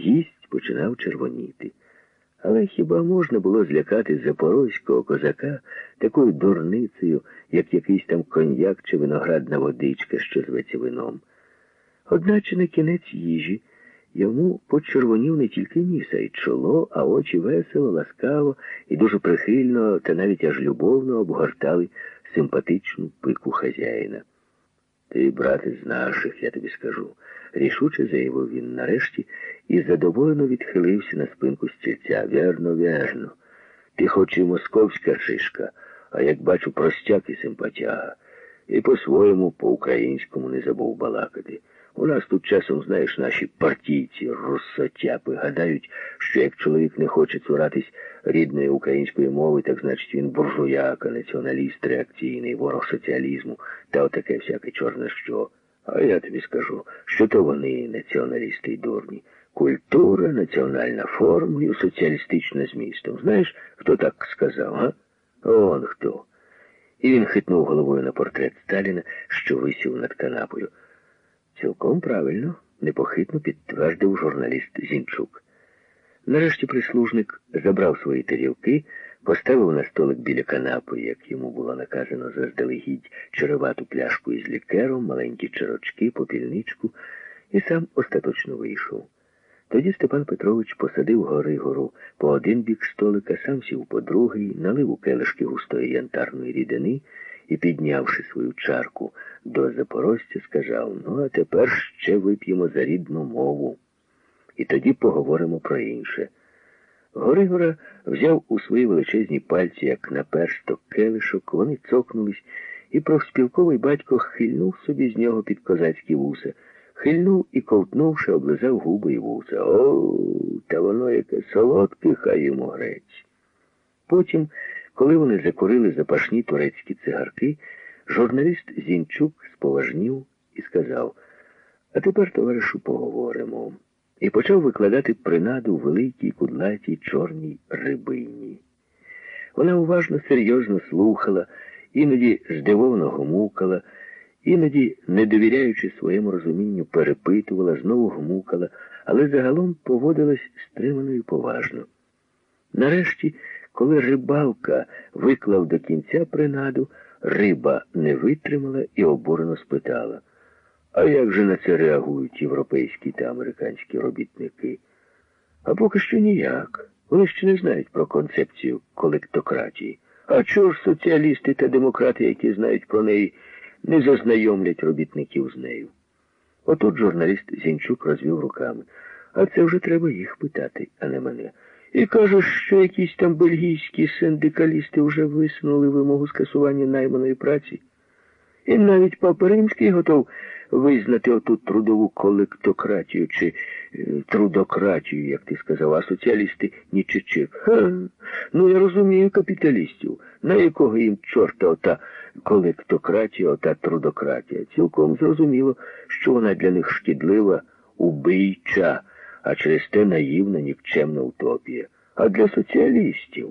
гість починав червоніти. Але хіба можна було злякати запорозького козака такою дурницею, як якийсь там коньяк чи виноградна водичка, що зветься вином? Одначе на кінець їжі йому почервонів не тільки ніса й чоло, а очі весело, ласкаво і дуже прихильно та навіть аж любовно обгортали симпатичну пику хазяїна. Ти, брат, із наших, я тобі скажу, рішуче заявив він нарешті і задоволено відхилився на спинку стільця. Вірно, вірно. Ти хоч і московська шишка, а як бачу, простяк і симпатяга. І по-своєму, по-українському не забув балакати. У нас тут часом, знаєш, наші партійці, руссотяпи, гадають, що як чоловік не хоче цуратись рідної української мови, так значить він буржуяка, націоналіст, реакційний, ворог соціалізму та отаке всяке чорне що. А я тобі скажу, що то вони націоналісти й дурні. Культура, національна формою, соціалістична змістом. Знаєш, хто так сказав, а? Он хто. І він хитнув головою на портрет Сталіна, що висів над канапою. Цілком правильно, непохитно підтвердив журналіст Зінчук. Нарешті прислужник забрав свої тарілки, поставив на столик біля канапи, як йому було наказано заздалегідь черевату пляшку із лікером, маленькі чарочки, попільничку, і сам остаточно вийшов. Тоді Степан Петрович посадив Горигору по один бік столика, сам сів по другий, налив у келишки густої янтарної рідини і, піднявши свою чарку до запорожця, сказав, ну, а тепер ще вип'ємо за рідну мову. І тоді поговоримо про інше. Горигора взяв у свої величезні пальці, як на персток келишок, вони цокнулись, і профспілковий батько хильнув собі з нього під козацькі вуса. Хильнув і ковтнувши, облизав губи і вуса. О, та воно яке солодке, хай йому грець. Потім, коли вони закурили запашні турецькі цигарки, журналіст Зінчук споважнів і сказав, а тепер, товаришу, поговоримо. І почав викладати принаду великій кудлатій чорній рибині. Вона уважно, серйозно слухала, іноді здивовано гомукала, Іноді, не довіряючи своєму розумінню, перепитувала, знову гмукала, але загалом поводилась стримано і поважно. Нарешті, коли рибалка виклав до кінця принаду, риба не витримала і обурено спитала, а як же на це реагують європейські та американські робітники? А поки що ніяк. Вони ще не знають про концепцію колектократії. А чого ж соціалісти та демократи, які знають про неї, не зазнайомлять робітників з нею. Отут журналіст Зінчук розвів руками. А це вже треба їх питати, а не мене. І каже, що якісь там бельгійські синдикалісти вже висунули вимогу скасування найманої праці. І навіть Папа Римський готов визнати оту трудову колектократію чи е, трудократію, як ти сказав, а соціалісти ні чичик. Ха, ну я розумію капіталістів, на якого їм чорта ота колектократія, ота трудократія. Цілком зрозуміло, що вона для них шкідлива, убийча, а через те наївна, нікчемна утопія. А для соціалістів,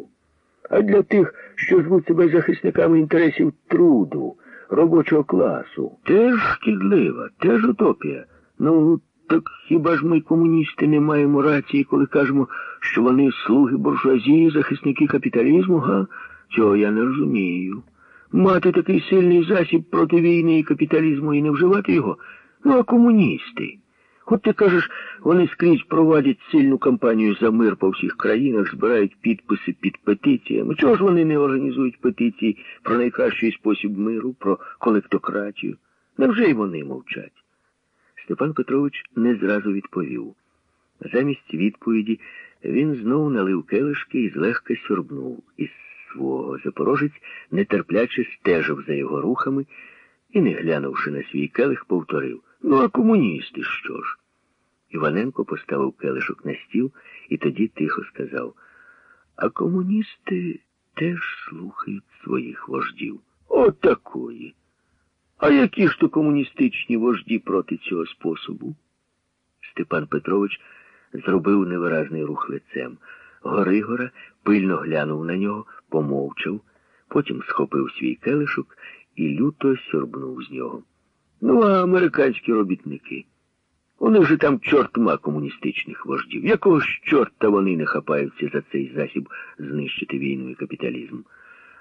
а для тих, що звуть себе захисниками інтересів труду робочого класу. Теж шкідлива, теж утопія. Ну, так хіба ж ми, комуністи, не маємо рації, коли кажемо, що вони слуги буржуазії, захисники капіталізму, га? Цього я не розумію. Мати такий сильний засіб проти війни і капіталізму і не вживати його? Ну, а комуністи. От ти кажеш, вони скрізь проводять сильну кампанію за мир по всіх країнах, збирають підписи під петиціями. Чого ж вони не організують петиції про найкращий спосіб миру, про колектократію? Невже й вони мовчать? Степан Петрович не зразу відповів. Замість відповіді він знову налив келишки і злегка сюрбнув із свого. Запорожець нетерпляче стежив за його рухами і, не глянувши на свій келих, повторив Ну, а комуністи що ж? Іваненко поставив келишок на стіл і тоді тихо сказав, а комуністи теж слухають своїх вождів. Отакої. А які ж то комуністичні вожді проти цього способу? Степан Петрович зробив невиразний рух лицем. Горигора пильно глянув на нього, помовчав, потім схопив свій келишок і люто сьорбнув з нього. Ну, а американські робітники. Вони вже там чортма комуністичних вождів. Якого ж чорта вони не хапаються за цей засіб знищити війну і капіталізм?